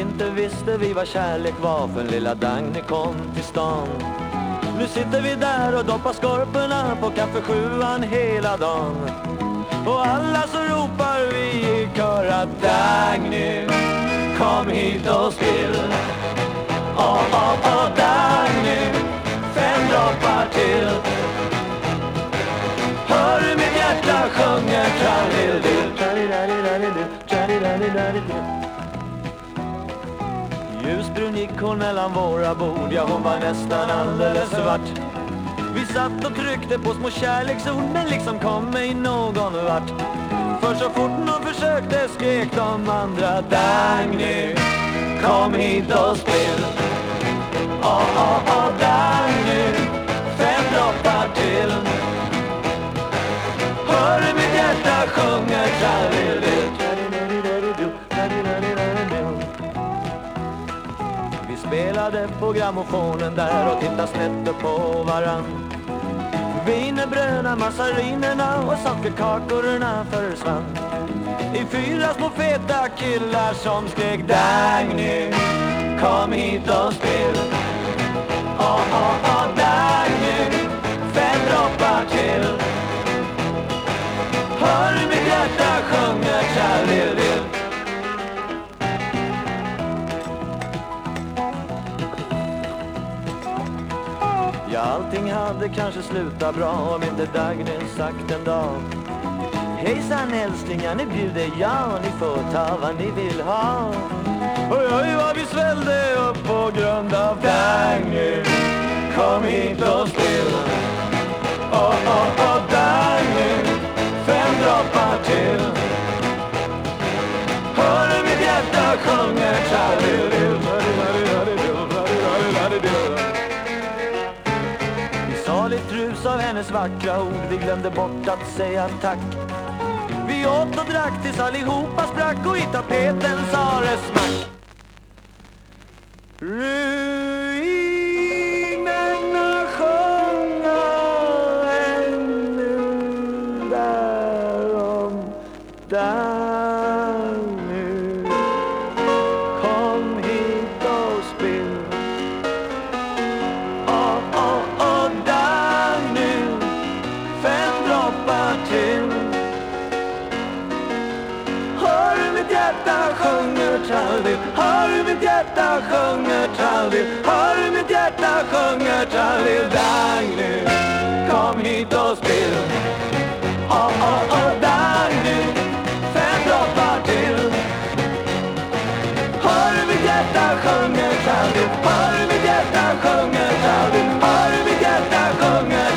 inte visste vi vad kärlek var förrän lilla Dagny kom till stan. Nu sitter vi där och doppar skorporna på kaffe sjuan hela dagen. Och alla så ropar vi i kör att Dagny, kom hit och spill. Åh, åh, åh, Dagny, fem droppar till. Hör hur mitt hjärta sjunger trallildill, tralliladiladildill, tralliladiladildill. Ljusbrun gick hon mellan våra bord, ja hon var nästan alldeles svart. Vi satt och tryckte på små kärleksord men liksom kom ej någon vart. För så fort någon försökte skrek de andra Dagny, kom hit och spill. Spelade på grammofonen där och tittade snett upp på varann. Wienerbröna, massarinerna och sockerkakorna försvann. I fyra små feta killar som skrek Dagny, kom hit och spill. Åh, åh, åh, Dagny, fem droppar till. Hör hur mitt hjärta sjunger trallildill. Ja, allting hade kanske slutat bra om inte Dagny sagt en dag. Hejsan älsklingar, nu bjuder jag, ni får ta vad ni vill ha. Oj, oj, vad vi svällde upp på grund av Dagny. Kom hit och spill. Åh, åh, åh, Dagny Fem droppar till. Hör hur mitt hjärta sjunger trallildill Vi rus av hennes vackra ord. Vi glömde bort att säga tack. Vi åt och drack tills allihopa sprack Och i tapeten sa det smack. Ruinerna sjunga ännu därom där sjunger Hör hur mitt hjärta sjunger tralldill Hör hur mitt hjärta sjunger tralldill Dagny Kom hit och spill. Åh, åh, åh, Dagny Fem droppar till. Hör hur mitt hjärta sjunger tralldill Hör hur mitt hjärta sjunger tralldill Hör hur mitt hjärta sjunger